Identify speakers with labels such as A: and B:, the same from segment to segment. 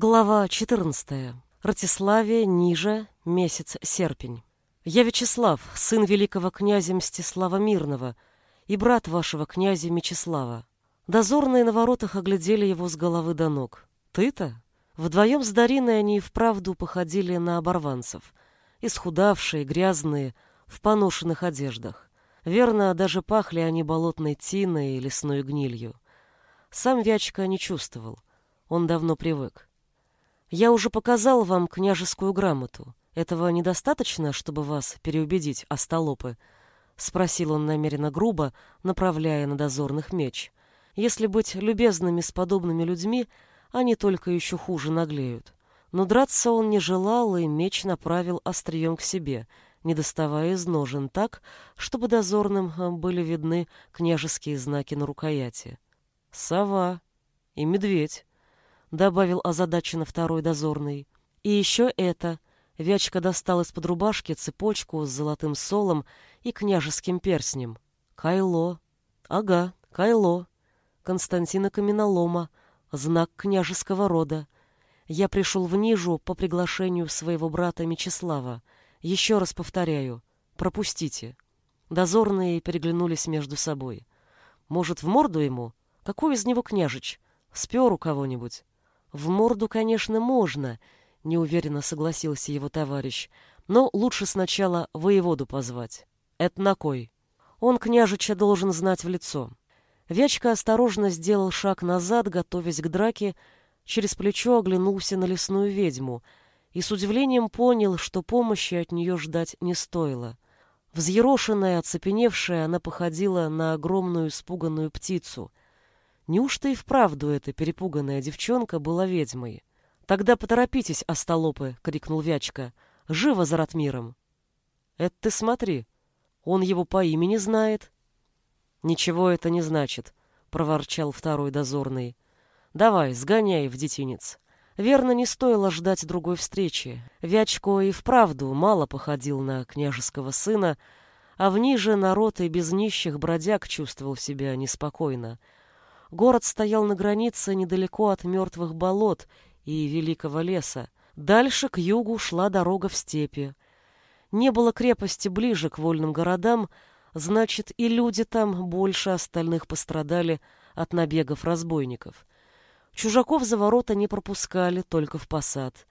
A: Глава 14. Ратиславия, ниже, месяц серпень. Я Вячеслав, сын великого князя Мстислава Мирного и брат вашего князя Мечислава. Дозорные на воротах оглядели его с головы до ног. Ты-то? Вдвоем с Дариной они и вправду походили на оборванцев. Исхудавшие, грязные, в поношенных одеждах. Верно, даже пахли они болотной тиной и лесной гнилью. Сам Вячка не чувствовал. Он давно привык. Я уже показал вам княжескую грамоту. Этого недостаточно, чтобы вас переубедить, остолопы? Спросил он намеренно грубо, направляя на дозорных меч. Если быть любезными с подобными людьми, они только еще хуже наглеют. Но драться он не желал, и меч направил острием к себе, не доставая из ножен так, чтобы дозорным э, были видны княжеские знаки на рукояти. Сова и медведь. — добавил озадаченно второй дозорный. «И еще это». Вячка достал из-под рубашки цепочку с золотым солом и княжеским перстнем. «Кайло». «Ага, кайло». Константина Каменолома. Знак княжеского рода. Я пришел в Нижу по приглашению своего брата Мечислава. Еще раз повторяю. Пропустите. Дозорные переглянулись между собой. Может, в морду ему? Какой из него княжич? Спер у кого-нибудь? В морду, конечно, можно, неуверенно согласился его товарищ, но лучше сначала воеводу позвать. Это на кой? Он княжича должен знать в лицо. Вячка осторожно сделал шаг назад, готовясь к драке, через плечо оглянулся на лесную ведьму и с удивлением понял, что помощи от нее ждать не стоило. Взъерошенная, оцепеневшая, она походила на огромную испуганную птицу. Неужто и вправду эта перепуганная девчонка была ведьмой? Тогда поторопитесь, остолопы, крикнул Вячка. Живо за Ратмиром. Это ты смотри. Он его по имени знает. Ничего это не значит, проворчал второй дозорный. Давай, сгоняй в детинец. Верно, не стоило ждать другой встречи. Вячко и вправду мало походил на княжеского сына, а в ниже народ и без нищих бродяг чувствовал себя неспокойно. Город стоял на границе недалеко от мертвых болот и великого леса. Дальше к югу шла дорога в степи. Не было крепости ближе к вольным городам, значит, и люди там больше остальных пострадали от набегов разбойников. Чужаков за ворота не пропускали, только в посад.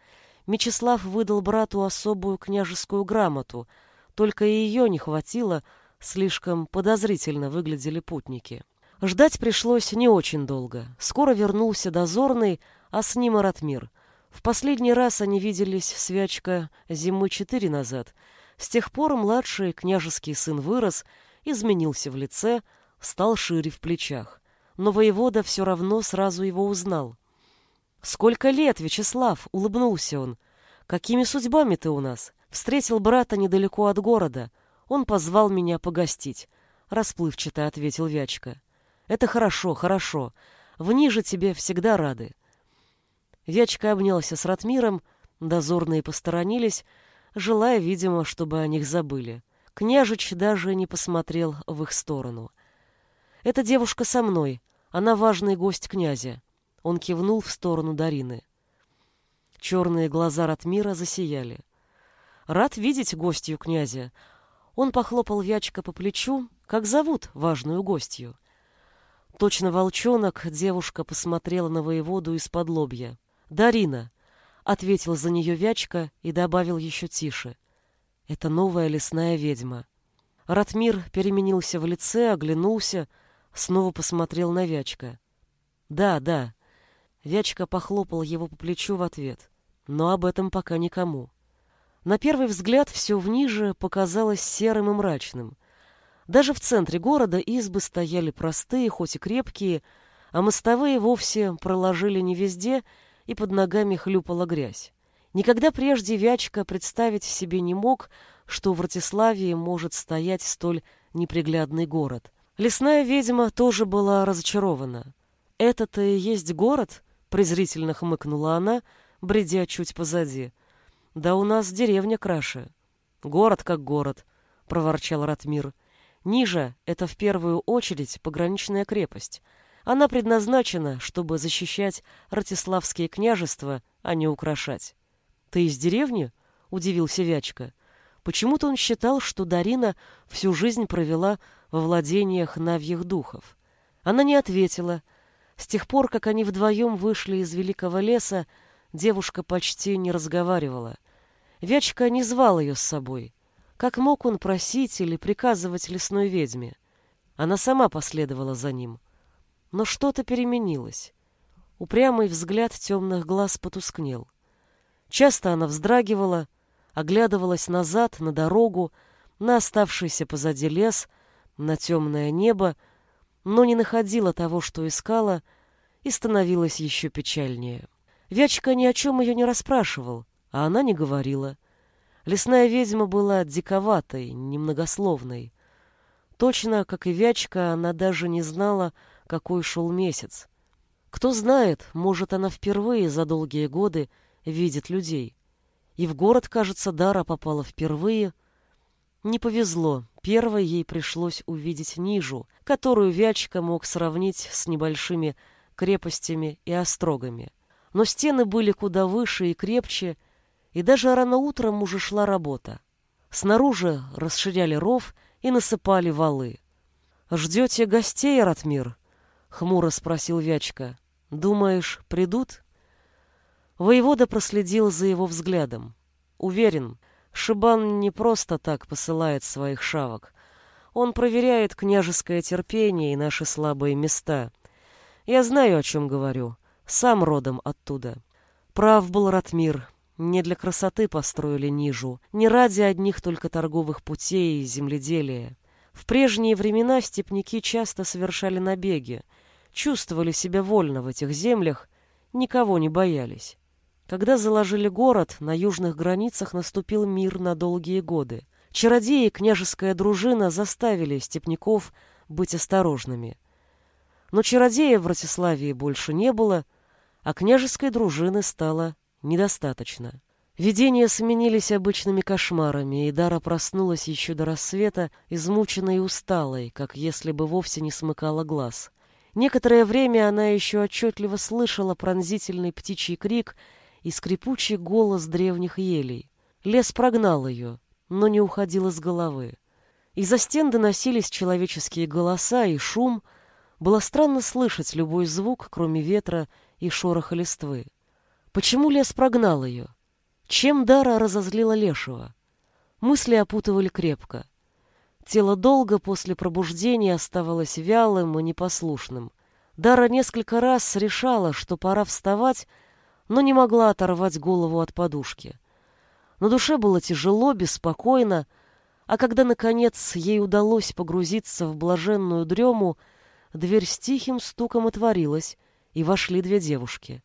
A: Мечислав выдал брату особую княжескую грамоту, только и ее не хватило, слишком подозрительно выглядели путники. Ждать пришлось не очень долго. Скоро вернулся дозорный, а с ним Ратмир. В последний раз они виделись с Вячка зимы четыре назад. С тех пор младший княжеский сын вырос, изменился в лице, стал шире в плечах. Но воевода все равно сразу его узнал. «Сколько лет, Вячеслав!» — улыбнулся он. «Какими судьбами ты у нас?» Встретил брата недалеко от города. Он позвал меня погостить. Расплывчато ответил Вячка. Это хорошо, хорошо. В ниже тебе всегда рады. Вячка обнялся с Ратмиром, дозорные посторонились, желая, видимо, чтобы о них забыли. Княжич даже не посмотрел в их сторону. «Эта девушка со мной. Она важный гость князя». Он кивнул в сторону Дарины. Черные глаза Ратмира засияли. «Рад видеть гостью князя». Он похлопал Вячка по плечу. «Как зовут важную гостью?» Точно волчонок, девушка посмотрела на воеводу из-под лобья. «Дарина!» — ответил за нее Вячка и добавил еще тише. «Это новая лесная ведьма». Ратмир переменился в лице, оглянулся, снова посмотрел на Вячка. «Да, да». Вячка похлопал его по плечу в ответ. Но об этом пока никому. На первый взгляд все в ниже показалось серым и мрачным — даже в центре города избы стояли простые, хоть и крепкие, а мостовые вовсе проложили не везде, и под ногами хлюпала грязь. Никогда прежде Вячка представить себе не мог, что в Ратиславии может стоять столь неприглядный город. Лесная ведьма тоже была разочарована. «Это-то и есть город?» — презрительно хмыкнула она, бредя чуть позади. «Да у нас деревня краше». «Город как город», — проворчал Ратмир. Ниже — это в первую очередь пограничная крепость. Она предназначена, чтобы защищать Ратиславские княжества а не украшать. «Ты из деревни?» — удивился Вячка. Почему-то он считал, что Дарина всю жизнь провела во владениях навьих духов. Она не ответила. С тех пор, как они вдвоем вышли из великого леса, девушка почти не разговаривала. Вячка не звал ее с собой. Как мог он просить или приказывать лесной ведьме? Она сама последовала за ним. Но что-то переменилось. Упрямый взгляд темных глаз потускнел. Часто она вздрагивала, оглядывалась назад, на дорогу, на оставшийся позади лес, на темное небо, но не находила того, что искала, и становилась еще печальнее. Вячка ни о чем ее не расспрашивал, а она не говорила. Лесная ведьма была диковатой, немногословной. Точно, как и Вячка, она даже не знала, какой шел месяц. Кто знает, может, она впервые за долгие годы видит людей. И в город, кажется, Дара попала впервые. Не повезло. Первой ей пришлось увидеть Нижу, которую Вячка мог сравнить с небольшими крепостями и острогами. Но стены были куда выше и крепче, и даже рано утром уже шла работа. Снаружи расширяли ров и насыпали валы. «Ждете гостей, Ратмир?» — хмуро спросил Вячка. «Думаешь, придут?» Воевода проследил за его взглядом. Уверен, Шибан не просто так посылает своих шавок. Он проверяет княжеское терпение и наши слабые места. Я знаю, о чем говорю. Сам родом оттуда. Прав был Ратмир. Не для красоты построили Нижу, не ради одних только торговых путей и земледелия. В прежние времена степняки часто совершали набеги, чувствовали себя вольно в этих землях, никого не боялись. Когда заложили город, на южных границах наступил мир на долгие годы. Чародеи и княжеская дружина заставили степняков быть осторожными. Но чародея в Ратиславии больше не было, а княжеской дружины стало недостаточно. Видения сменились обычными кошмарами, и Дара проснулась еще до рассвета, измученной и усталой, как если бы вовсе не смыкала глаз. Некоторое время она еще отчетливо слышала пронзительный птичий крик — и скрипучий голос древних елей. Лес прогнал ее, но не уходил из головы. Из-за стен доносились человеческие голоса и шум. Было странно слышать любой звук, кроме ветра и шороха листвы. Почему лес прогнал ее? Чем Дара разозлила Лешего? Мысли опутывали крепко. Тело долго после пробуждения оставалось вялым и непослушным. Дара несколько раз решала, что пора вставать но не могла оторвать голову от подушки. На душе было тяжело, беспокойно, а когда, наконец, ей удалось погрузиться в блаженную дрему, дверь с тихим стуком отворилась, и вошли две девушки.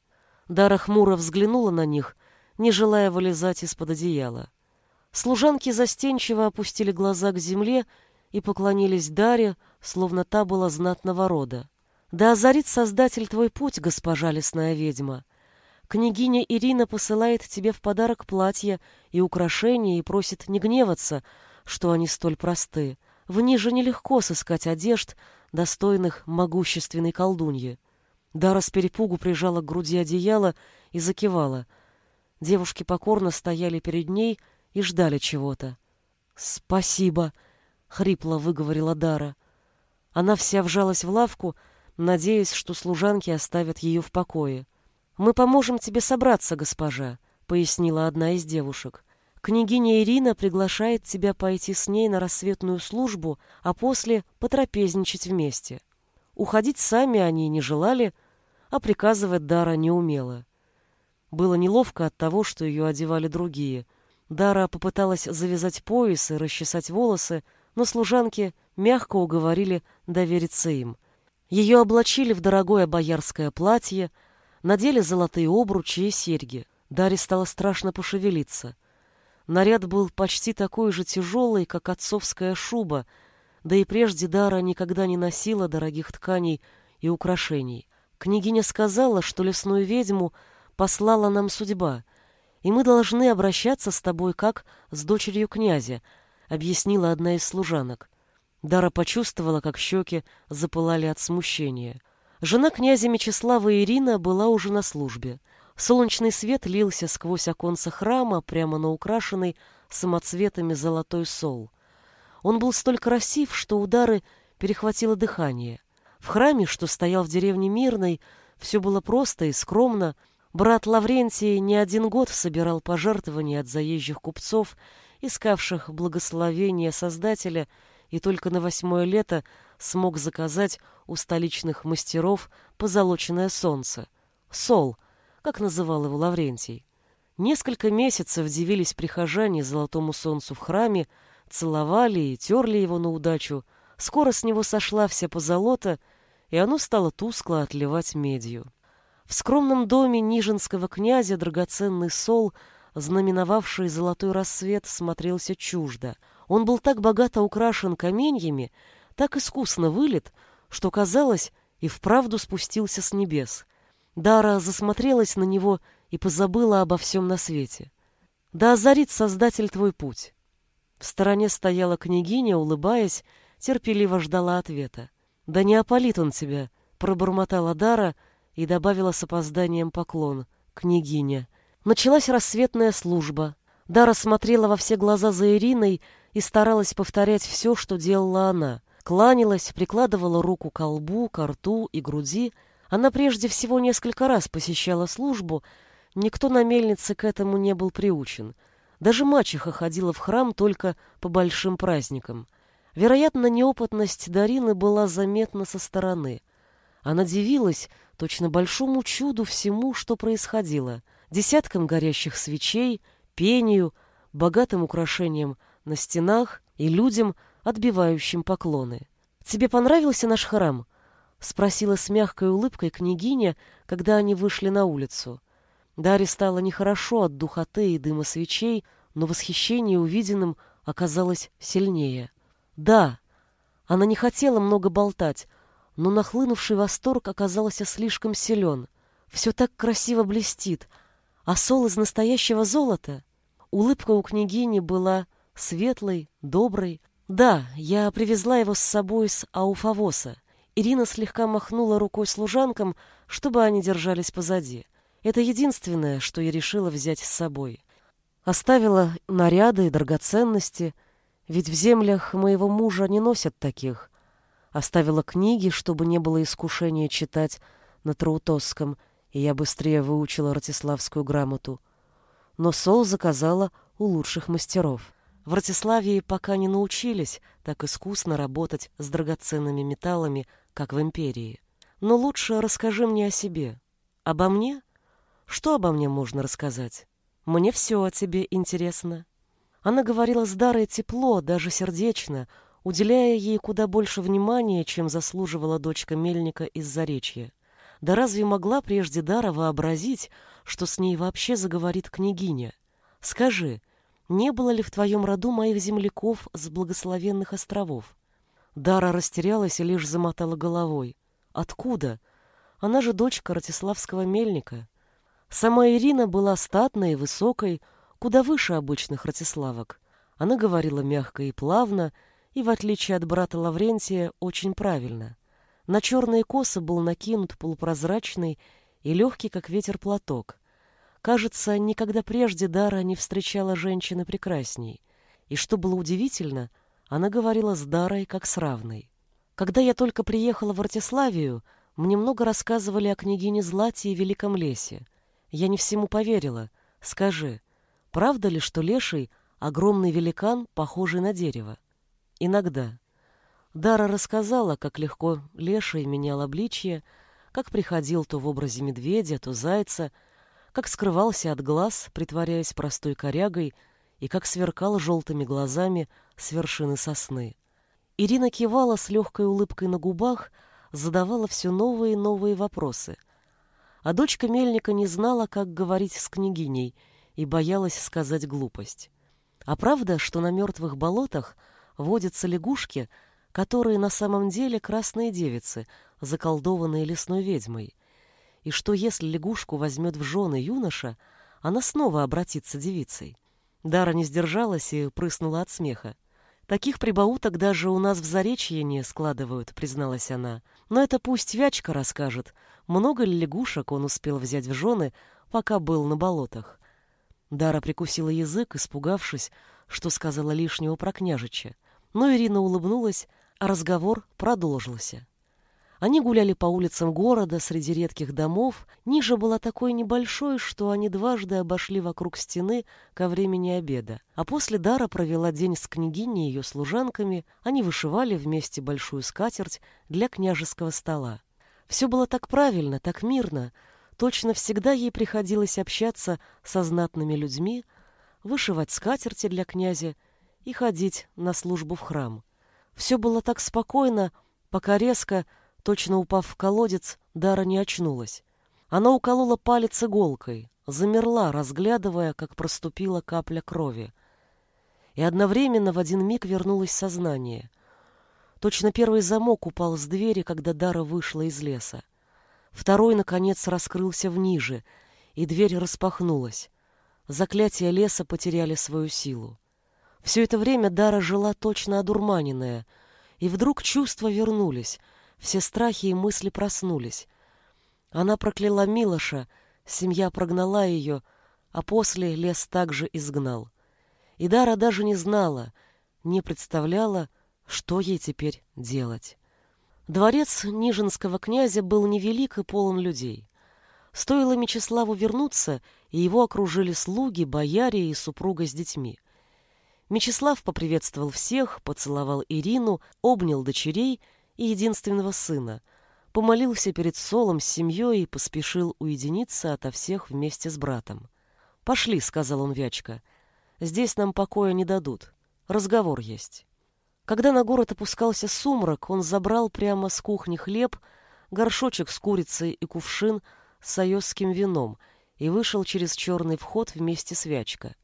A: Дара хмуро взглянула на них, не желая вылезать из-под одеяла. Служанки застенчиво опустили глаза к земле и поклонились Даре, словно та была знатного рода. «Да озарит Создатель твой путь, госпожа лесная ведьма!» Княгиня Ирина посылает тебе в подарок платья и украшения и просит не гневаться, что они столь просты. В них же нелегко сыскать одежд, достойных могущественной колдуньи. Дара с перепугу прижала к груди одеяло и закивала. Девушки покорно стояли перед ней и ждали чего-то. «Спасибо», — хрипло выговорила Дара. Она вся вжалась в лавку, надеясь, что служанки оставят ее в покое. «Мы поможем тебе собраться, госпожа», — пояснила одна из девушек. «Княгиня Ирина приглашает тебя пойти с ней на рассветную службу, а после потрапезничать вместе». Уходить сами они не желали, а приказывать Дара не умела. Было неловко от того, что ее одевали другие. Дара попыталась завязать пояс и расчесать волосы, но служанки мягко уговорили довериться им. Ее облачили в дорогое боярское платье, надели золотые обручи и серьги. Даре стало страшно пошевелиться. Наряд был почти такой же тяжелый, как отцовская шуба, да и прежде Дара никогда не носила дорогих тканей и украшений. Княгиня сказала, что лесную ведьму послала нам судьба, и мы должны обращаться с тобой как с дочерью князя, объяснила одна из служанок. Дара почувствовала, как щеки запылали от смущения — Жена князя Мечислава Ирина была уже на службе. Солнечный свет лился сквозь оконца храма прямо на украшенный самоцветами золотой сол. Он был столь красив, что удары перехватило дыхание. В храме, что стоял в деревне Мирной, все было просто и скромно. Брат Лаврентий не один год собирал пожертвования от заезжих купцов, искавших благословения Создателя, и только на восьмое лето смог заказать у столичных мастеров позолоченное солнце. Сол, как называл его Лаврентий. Несколько месяцев дивились прихожане золотому солнцу в храме, целовали и терли его на удачу. Скоро с него сошла вся позолота, и оно стало тускло отливать медью. В скромном доме нижинского князя драгоценный сол, знаменовавший золотой рассвет, смотрелся чуждо. Он был так богато украшен каменьями, так искусно вылет, что, казалось, и вправду спустился с небес. Дара засмотрелась на него и позабыла обо всем на свете. Да озарит Создатель твой путь. В стороне стояла княгиня, улыбаясь, терпеливо ждала ответа. «Да не опалит он тебя», — пробормотала Дара и добавила с опозданием поклон. «Княгиня». Началась рассветная служба. Дара смотрела во все глаза за Ириной и старалась повторять все, что делала она. Кланялась, прикладывала руку к лбу, к рту и груди. Она прежде всего несколько раз посещала службу, никто на мельнице к этому не был приучен. Даже мачеха ходила в храм только по большим праздникам — Вероятно, неопытность Дарины была заметна со стороны. Она дивилась точно большому чуду всему, что происходило. Десяткам горящих свечей, пению, богатым украшениям на стенах и людям, отбивающим поклоны. «Тебе понравился наш храм?» — спросила с мягкой улыбкой княгиня, когда они вышли на улицу. Даре стало нехорошо от духоты и дыма свечей, но восхищение увиденным оказалось сильнее. Да, она не хотела много болтать, но нахлынувший восторг оказался слишком силен. Все так красиво блестит, а сол из настоящего золота. Улыбка у княгини была светлой, доброй. Да, я привезла его с собой с Ауфавоса. Ирина слегка махнула рукой служанкам, чтобы они держались позади. Это единственное, что я решила взять с собой. Оставила наряды и драгоценности — ведь в землях моего мужа не носят таких. Оставила книги, чтобы не было искушения читать на Траутосском, и я быстрее выучила ратиславскую грамоту. Но сол заказала у лучших мастеров. В Ратиславии пока не научились так искусно работать с драгоценными металлами, как в империи. Но лучше расскажи мне о себе. Обо мне? Что обо мне можно рассказать? Мне все о тебе интересно. Она говорила с Дарой тепло, даже сердечно, уделяя ей куда больше внимания, чем заслуживала дочка Мельника из Заречья. Да разве могла прежде Дара вообразить, что с ней вообще заговорит княгиня? Скажи, не было ли в твоем роду моих земляков с благословенных островов? Дара растерялась и лишь замотала головой. Откуда? Она же дочка Ратиславского мельника. Сама Ирина была статной и высокой, куда выше обычных ратиславок. Она говорила мягко и плавно, и, в отличие от брата Лаврентия, очень правильно. На черные косы был накинут полупрозрачный и легкий, как ветер, платок. Кажется, никогда прежде Дара не встречала женщины прекрасней. И что было удивительно, она говорила с Дарой как с равной. Когда я только приехала в Артиславию, мне много рассказывали о княгине Злате и Великом лесе. Я не всему поверила. Скажи, Правда ли, что леший — огромный великан, похожий на дерево? Иногда. Дара рассказала, как легко леший менял обличье, как приходил то в образе медведя, то зайца, как скрывался от глаз, притворяясь простой корягой, и как сверкал желтыми глазами с вершины сосны. Ирина кивала с легкой улыбкой на губах, задавала все новые и новые вопросы. А дочка Мельника не знала, как говорить с княгиней — и боялась сказать глупость. А правда, что на мертвых болотах водятся лягушки, которые на самом деле красные девицы, заколдованные лесной ведьмой, и что если лягушку возьмет в жены юноша, она снова обратится девицей. Дара не сдержалась и прыснула от смеха. Таких прибауток даже у нас в Заречье не складывают, призналась она. Но это пусть Вячка расскажет, много ли лягушек он успел взять в жены пока был на болотах. Дара прикусила язык, испугавшись, что сказала лишнего про княжича. Но Ирина улыбнулась, а разговор продолжился. Они гуляли по улицам города среди редких домов. Ниже была такой небольшой, что они дважды обошли вокруг стены ко времени обеда. А после Дара провела день с княгиней и ее служанками. Они вышивали вместе большую скатерть для княжеского стола. Все было так правильно, так мирно. Точно всегда ей приходилось общаться со знатными людьми, вышивать скатерти для князя и ходить на службу в храм. Все было так спокойно, пока резко Точно упав в колодец, Дара не очнулась. Она уколола палец иголкой, замерла, разглядывая, как проступила капля крови. И одновременно в один миг вернулось сознание. Точно первый замок упал с двери, когда Дара вышла из леса. Второй, наконец, раскрылся в ниже, и дверь распахнулась. Заклятия леса потеряли свою силу. Все это время Дара жила точно одурманенная, и вдруг чувства вернулись — все страхи и мысли проснулись. Она прокляла Милоша, семья прогнала ее, а после лес также изгнал. И Дара даже не знала, не представляла, что ей теперь делать. Дворец Нижинского князя был невелик и полон людей. Стоило Мечиславу вернуться, и его окружили слуги, бояре и супруга с детьми. Мечислав поприветствовал всех, поцеловал Ирину, обнял дочерей и единственного сына, помолился перед Солом с семьей и поспешил уединиться ото всех вместе с братом. «Пошли», — сказал он Вячка, — «здесь нам покоя не дадут. Разговор есть». Когда на город опускался сумрак, он забрал прямо с кухни хлеб, горшочек с курицей и кувшин с айосским вином и вышел через черный вход вместе с Вячка.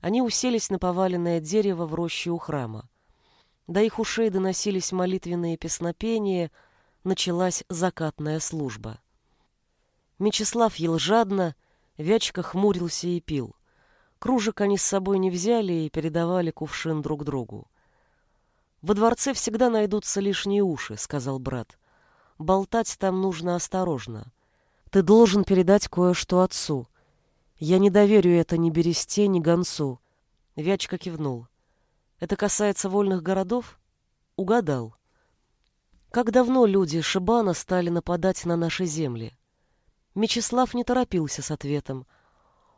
A: Они уселись на поваленное дерево в роще у храма. До их ушей доносились молитвенные песнопения, началась закатная служба. Мечислав ел жадно, Вячка хмурился и пил. Кружек они с собой не взяли и передавали кувшин друг другу. «Во дворце всегда найдутся лишние уши», — сказал брат. «Болтать там нужно осторожно. Ты должен передать кое-что отцу. Я не доверю это ни Бересте, ни Гонцу». Вячка кивнул. Это касается вольных городов? Угадал. Как давно люди Шибана стали нападать на наши земли? Мечислав не торопился с ответом.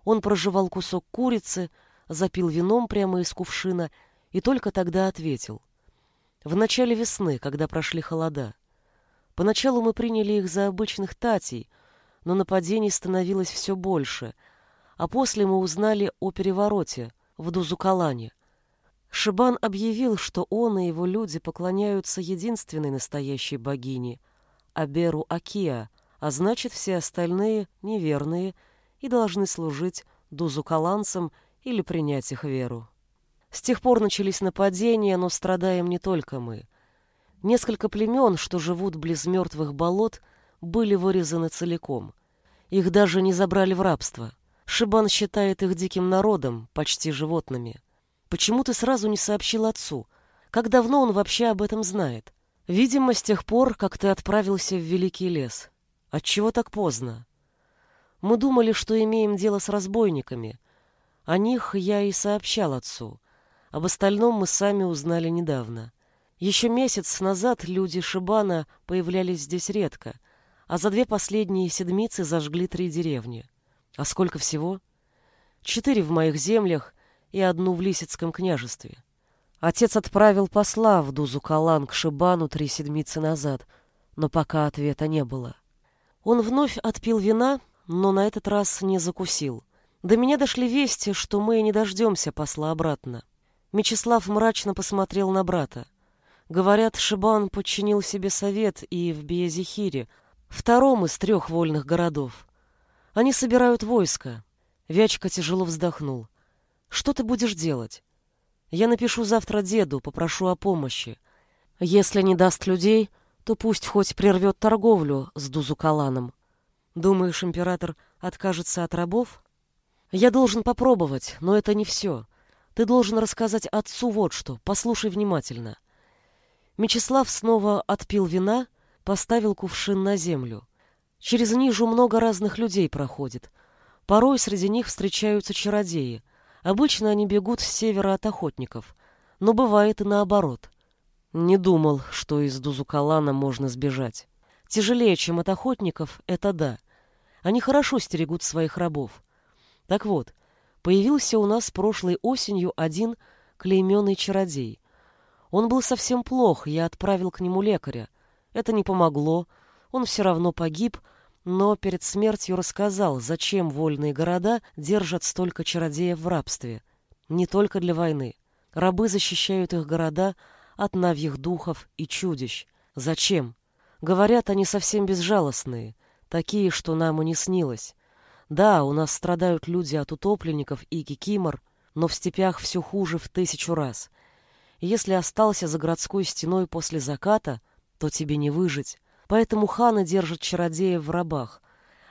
A: Он прожевал кусок курицы, запил вином прямо из кувшина и только тогда ответил. В начале весны, когда прошли холода. Поначалу мы приняли их за обычных татей, но нападений становилось все больше, а после мы узнали о перевороте в Дузукалане. Шибан объявил, что он и его люди поклоняются единственной настоящей богине — Аберу Акия, а значит, все остальные неверные и должны служить дузукаланцам или принять их веру. С тех пор начались нападения, но страдаем не только мы. Несколько племен, что живут близ мертвых болот, были вырезаны целиком. Их даже не забрали в рабство. Шибан считает их диким народом, почти животными. Почему ты сразу не сообщил отцу? Как давно он вообще об этом знает? Видимо, с тех пор, как ты отправился в Великий лес. Отчего так поздно? Мы думали, что имеем дело с разбойниками. О них я и сообщал отцу. Об остальном мы сами узнали недавно. Еще месяц назад люди Шибана появлялись здесь редко, а за две последние седмицы зажгли три деревни. А сколько всего? Четыре в моих землях и одну в Лисицком княжестве. Отец отправил посла в Дузукалан к Шибану три седмицы назад, но пока ответа не было. Он вновь отпил вина, но на этот раз не закусил. До меня дошли вести, что мы не дождемся посла обратно. Мечислав мрачно посмотрел на брата. Говорят, Шибан подчинил себе совет и в Биязихире, втором из трех вольных городов. Они собирают войско. Вячка тяжело вздохнул. Что ты будешь делать? Я напишу завтра деду, попрошу о помощи. Если не даст людей, то пусть хоть прервет торговлю с Дузукаланом. Думаешь, император откажется от рабов? Я должен попробовать, но это не все. Ты должен рассказать отцу вот что, послушай внимательно. Мечислав снова отпил вина, поставил кувшин на землю. Через Нижу много разных людей проходит. Порой среди них встречаются чародеи. Обычно они бегут с севера от охотников, но бывает и наоборот. Не думал, что из Дузукалана можно сбежать. Тяжелее, чем от охотников, это да. Они хорошо стерегут своих рабов. Так вот, появился у нас прошлой осенью один клейменный чародей. Он был совсем плох, я отправил к нему лекаря. Это не помогло, он все равно погиб, но перед смертью рассказал, зачем вольные города держат столько чародеев в рабстве. Не только для войны. Рабы защищают их города от навьих духов и чудищ. Зачем? Говорят, они совсем безжалостные, такие, что нам и не снилось. Да, у нас страдают люди от утопленников и кикимор, но в степях все хуже в тысячу раз. если остался за городской стеной после заката, то тебе не выжить. Поэтому ханы держат чародеев в рабах.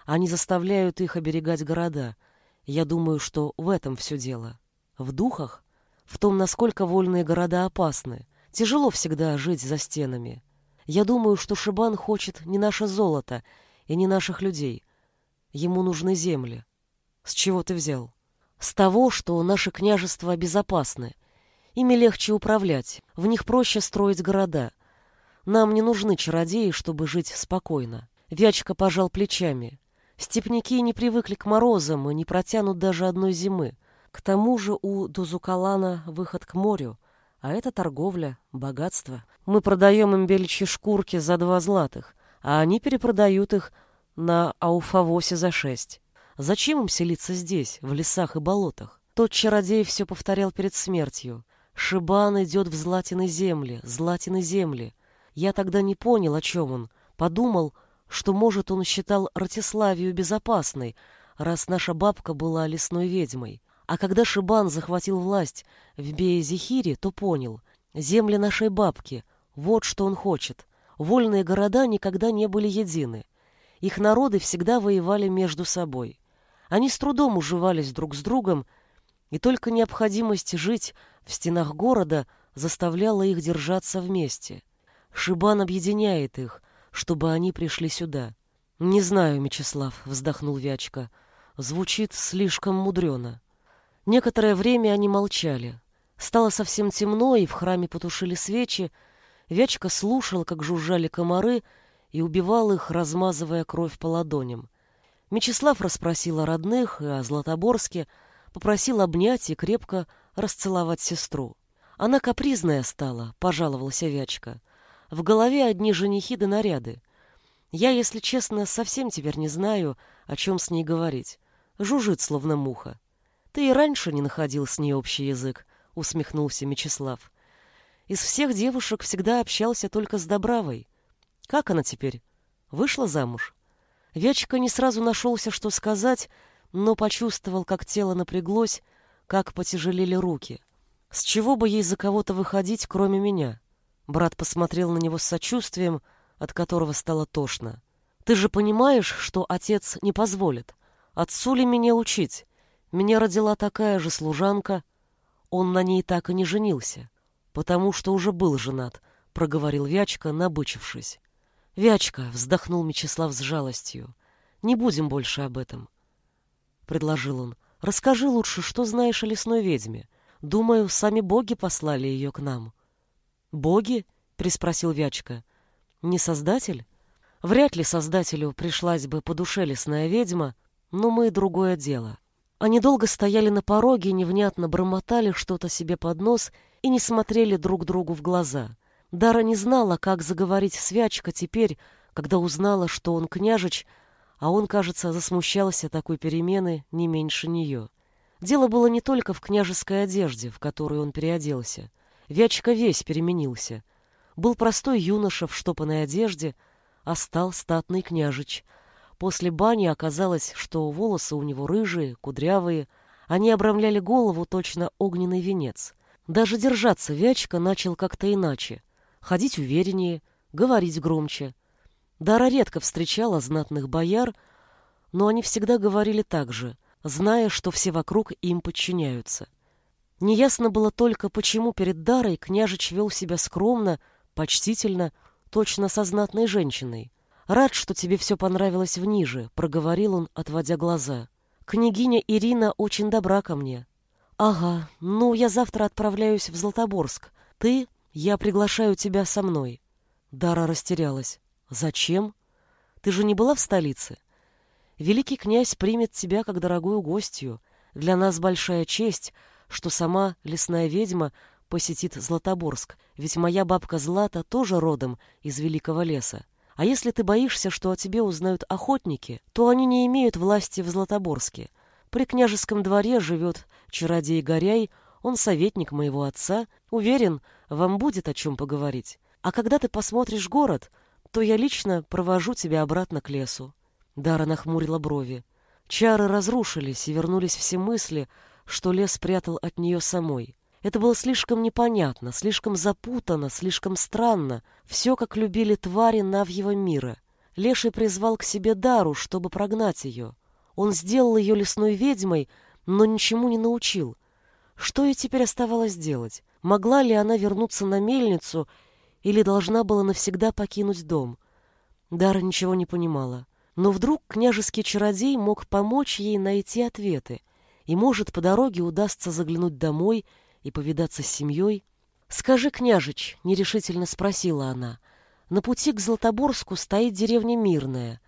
A: Они заставляют их оберегать города. Я думаю, что в этом все дело. В духах? В том, насколько вольные города опасны. Тяжело всегда жить за стенами. Я думаю, что Шибан хочет не наше золото и не наших людей. Ему нужны земли. С чего ты взял? С того, что наши княжества безопасны. Ими легче управлять, в них проще строить города. Нам не нужны чародеи, чтобы жить спокойно. Вячка пожал плечами. Степняки не привыкли к морозам и не протянут даже одной зимы. К тому же у Дузукалана выход к морю, а это торговля, богатство. Мы продаем им беличьи шкурки за два златых, а они перепродают их на Ауфавосе за шесть. Зачем им селиться здесь, в лесах и болотах? Тот чародей все повторял перед смертью. Шибан идет в златиной земле, златиной земле. Я тогда не понял, о чем он. Подумал, что, может, он считал Ратиславию безопасной, раз наша бабка была лесной ведьмой. А когда Шибан захватил власть в Беязихире, то понял. Земли нашей бабки. Вот что он хочет. Вольные города никогда не были едины. Их народы всегда воевали между собой. Они с трудом уживались друг с другом, и только необходимость жить в стенах города заставляла их держаться вместе. Шибан объединяет их, чтобы они пришли сюда. «Не знаю, Мечислав», — вздохнул Вячка. «Звучит слишком мудрено». Некоторое время они молчали. Стало совсем темно, и в храме потушили свечи. Вячка слушал, как жужжали комары, и убивал их, размазывая кровь по ладоням. Мечислав расспросил о родных и о Златоборске, попросил обнять и крепко расцеловать сестру. Она капризная стала, пожаловался Вячка. В голове одни женихи да наряды. Я, если честно, совсем теперь не знаю, о чем с ней говорить. Жужжит, словно муха. Ты и раньше не находил с ней общий язык, усмехнулся Мечислав. Из всех девушек всегда общался только с Добравой. Как она теперь? Вышла замуж? Вячка не сразу нашелся, что сказать, но почувствовал, как тело напряглось, как потяжелели руки. С чего бы ей за кого-то выходить, кроме меня? Брат посмотрел на него с сочувствием, от которого стало тошно. Ты же понимаешь, что отец не позволит. Отцу ли меня учить? Меня родила такая же служанка. Он на ней так и не женился, потому что уже был женат, проговорил Вячка, набычившись. Вячка, вздохнул Мечислав с жалостью. Не будем больше об этом, предложил он. Расскажи лучше, что знаешь о лесной ведьме. Думаю, сами боги послали ее к нам. Боги? приспросил Вячка. Не создатель? Вряд ли создателю пришлась бы по душе лесная ведьма, но мы другое дело. Они долго стояли на пороге, невнятно бормотали что-то себе под нос и не смотрели друг другу в глаза. Дара не знала, как заговорить с Вячка теперь, когда узнала, что он княжич, а он, кажется, засмущался такой перемены не меньше нее. Дело было не только в княжеской одежде, в которую он переоделся. Вячка весь переменился. Был простой юноша в штопанной одежде, а стал статный княжич — После бани оказалось, что волосы у него рыжие, кудрявые, они обрамляли голову точно огненный венец. Даже держаться Вячка начал как-то иначе, ходить увереннее, говорить громче. Дара редко встречала знатных бояр, но они всегда говорили так же, зная, что все вокруг им подчиняются. Неясно было только, почему перед Дарой княжич вел себя скромно, почтительно, точно со знатной женщиной. «Рад, что тебе все понравилось в Ниже», — проговорил он, отводя глаза. Княгиня Ирина очень добра ко мне. Ага, ну я завтра отправляюсь в Златоборск. Ты, я приглашаю тебя со мной. Дара растерялась. Зачем? Ты же не была в столице? Великий князь примет тебя как дорогую гостью. Для нас большая честь, что сама лесная ведьма посетит Златоборск, ведь моя бабка Злата тоже родом из Великого леса. А если ты боишься, что о тебе узнают охотники, то они не имеют власти в Златоборске. При княжеском дворе живет чародей Горяй, он советник моего отца. Уверен, вам будет о чем поговорить. А когда ты посмотришь город, то я лично провожу тебя обратно к лесу». Дара нахмурила брови. Чары разрушились, и вернулись все мысли, что лес прятал от нее самой. Это было слишком непонятно, слишком запутанно, слишком странно. Все, как любили твари Навьего мира. Леший призвал к себе Дару, чтобы прогнать ее. Он сделал ее лесной ведьмой, но ничему не научил. Что ей теперь оставалось делать? Могла ли она вернуться на мельницу или должна была навсегда покинуть дом? Дара ничего не понимала. Но вдруг княжеский чародей мог помочь ей найти ответы, и, может, по дороге удастся заглянуть домой и повидаться с семьей. «Скажи, княжич», — нерешительно спросила она, — «на пути к Златоборску стоит деревня Мирная.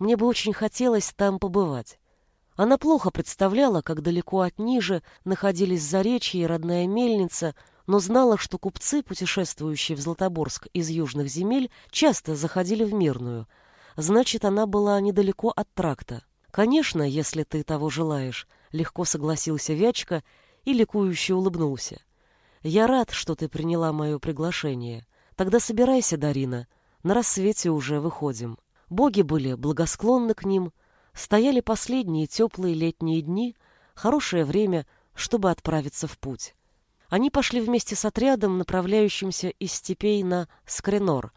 A: Мне бы очень хотелось там побывать». Она плохо представляла, как далеко от Нижи находились Заречье и родная мельница, но знала, что купцы, путешествующие в Златоборск из южных земель, часто заходили в Мирную. Значит, она была недалеко от тракта. «Конечно, если ты того желаешь», — легко согласился Вячка и ликующе улыбнулся. «Я рад, что ты приняла мое приглашение. Тогда собирайся, Дарина. На рассвете уже выходим». Боги были благосклонны к ним. Стояли последние теплые летние дни, хорошее время, чтобы отправиться в путь. Они пошли вместе с отрядом, направляющимся из степей на Скренор.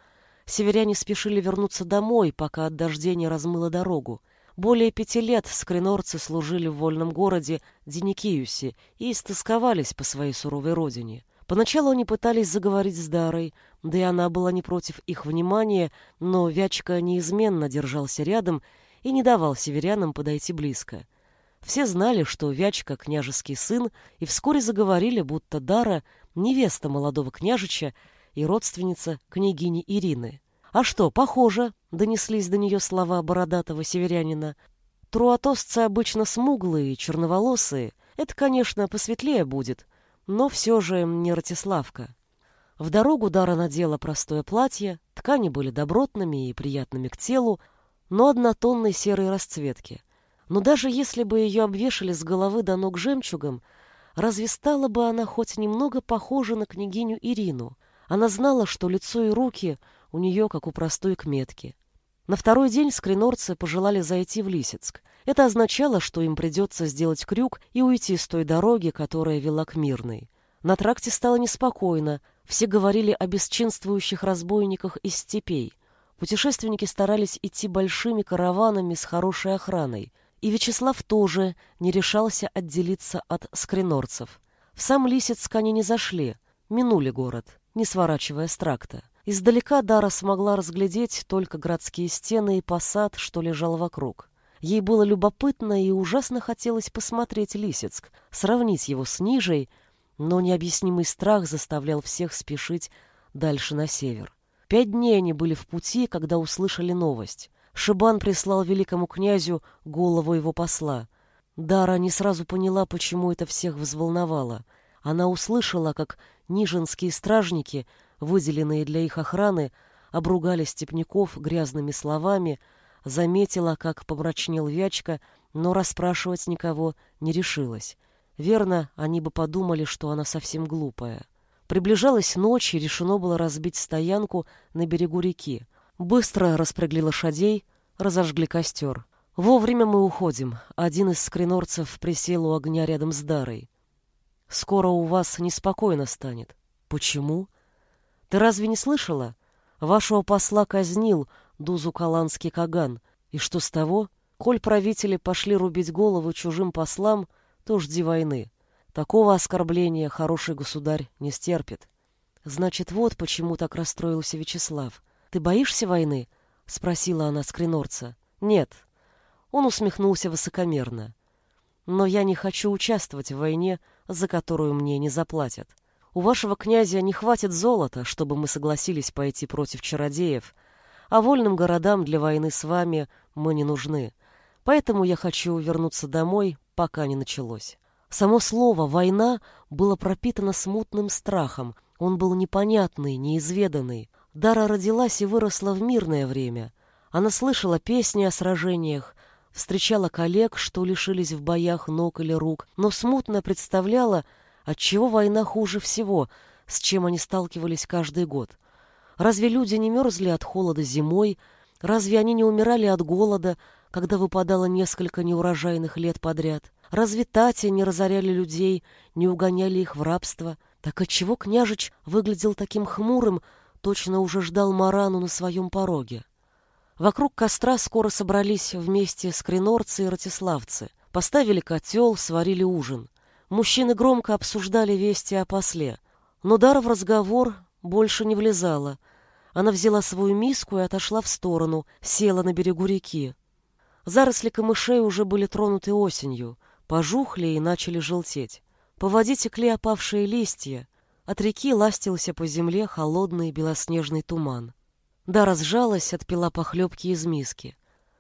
A: Северяне спешили вернуться домой, пока от дождей не размыло дорогу. Более пяти лет скринорцы служили в вольном городе Деникиюсе и истосковались по своей суровой родине. Поначалу они пытались заговорить с Дарой, да и она была не против их внимания, но Вячка неизменно держался рядом и не давал северянам подойти близко. Все знали, что Вячка — княжеский сын, и вскоре заговорили, будто Дара — невеста молодого княжича и родственница княгини Ирины. «А что, похоже», — донеслись до нее слова бородатого северянина. «Труатосцы обычно смуглые и черноволосые. Это, конечно, посветлее будет, но все же не Ратиславка». В дорогу Дара надела простое платье, ткани были добротными и приятными к телу, но однотонной серой расцветки. Но даже если бы ее обвешали с головы до ног жемчугом, разве стала бы она хоть немного похожа на княгиню Ирину? Она знала, что лицо и руки у нее, как у простой кметки. На второй день скринорцы пожелали зайти в Лисицк. Это означало, что им придется сделать крюк и уйти с той дороги, которая вела к Мирной. На тракте стало неспокойно, все говорили о бесчинствующих разбойниках из степей. Путешественники старались идти большими караванами с хорошей охраной, и Вячеслав тоже не решался отделиться от скринорцев. В сам Лисицк они не зашли, минули город, не сворачивая с тракта. Издалека Дара смогла разглядеть только городские стены и посад, что лежал вокруг. Ей было любопытно и ужасно хотелось посмотреть Лисицк, сравнить его с Нижей, но необъяснимый страх заставлял всех спешить дальше на север. Пять дней они были в пути, когда услышали новость. Шибан прислал великому князю голову его посла. Дара не сразу поняла, почему это всех взволновало. Она услышала, как нижинские стражники — выделенные для их охраны, обругали степняков грязными словами, заметила, как помрачнел Вячка, но расспрашивать никого не решилась. Верно, они бы подумали, что она совсем глупая. Приближалась ночь, и решено было разбить стоянку на берегу реки. Быстро распрягли лошадей, разожгли костер. Вовремя мы уходим. Один из скринорцев присел у огня рядом с Дарой. Скоро у вас неспокойно станет. Почему? Ты разве не слышала? Вашего посла казнил Дузу-Каланский Каган. И что с того? Коль правители пошли рубить голову чужим послам, то жди войны. Такого оскорбления хороший государь не стерпит. Значит, вот почему так расстроился Вячеслав. Ты боишься войны? Спросила она скринорца. Нет. Он усмехнулся высокомерно. но я не хочу участвовать в войне, за которую мне не заплатят. У вашего князя не хватит золота, чтобы мы согласились пойти против чародеев, а вольным городам для войны с вами мы не нужны. Поэтому я хочу вернуться домой, пока не началось. Само слово «война» было пропитано смутным страхом. Он был непонятный, неизведанный. Дара родилась и выросла в мирное время. Она слышала песни о сражениях, встречала коллег, что лишились в боях ног или рук, но смутно представляла, отчего война хуже всего, с чем они сталкивались каждый год. Разве люди не мерзли от холода зимой? Разве они не умирали от голода, когда выпадало несколько неурожайных лет подряд? Разве тати не разоряли людей, не угоняли их в рабство? Так отчего княжич выглядел таким хмурым, точно уже ждал Марану на своем пороге? Вокруг костра скоро собрались вместе скринорцы и ратиславцы. Поставили котел, сварили ужин. Мужчины громко обсуждали вести о после. Но Дара в разговор больше не влезала. Она взяла свою миску и отошла в сторону, села на берегу реки. Заросли камышей уже были тронуты осенью, пожухли и начали желтеть. По воде текли опавшие листья. От реки ластился по земле холодный белоснежный туман. Дара сжалась, отпила похлебки из миски.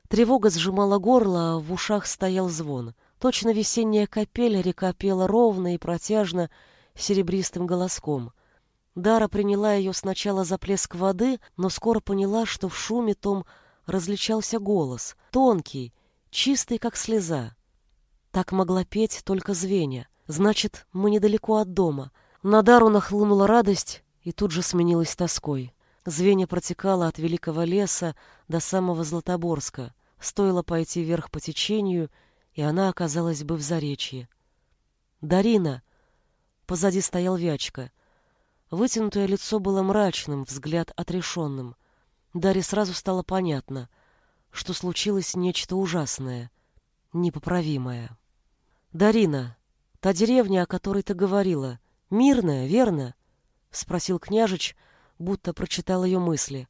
A: Тревога сжимала горло, а в ушах стоял звон. Точно весенняя капель река пела ровно и протяжно, серебристым голоском. Дара приняла ее сначала за плеск воды, но скоро поняла, что в шуме том различался голос, тонкий, чистый, как слеза. Так могла петь только звеня. Значит, мы недалеко от дома. На Дару нахлынула радость и тут же сменилась тоской. Звенья протекала от Великого леса до самого Златоборска. Стоило пойти вверх по течению, и она оказалась бы в Заречье. «Дарина!» Позади стоял Вячка. Вытянутое лицо было мрачным, взгляд отрешенным. Даре сразу стало понятно, что случилось нечто ужасное, непоправимое. «Дарина, та деревня, о которой ты говорила, мирная, верно?» — спросил княжич, — будто прочитал ее мысли.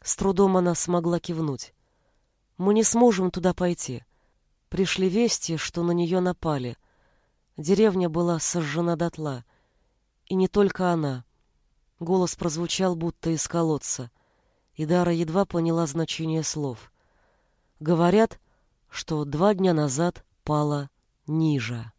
A: С трудом она смогла кивнуть. «Мы не сможем туда пойти. Пришли вести, что на нее напали. Деревня была сожжена дотла. И не только она». Голос прозвучал, будто из колодца, и Дара едва поняла значение слов. Говорят, что два дня назад пала Нижа.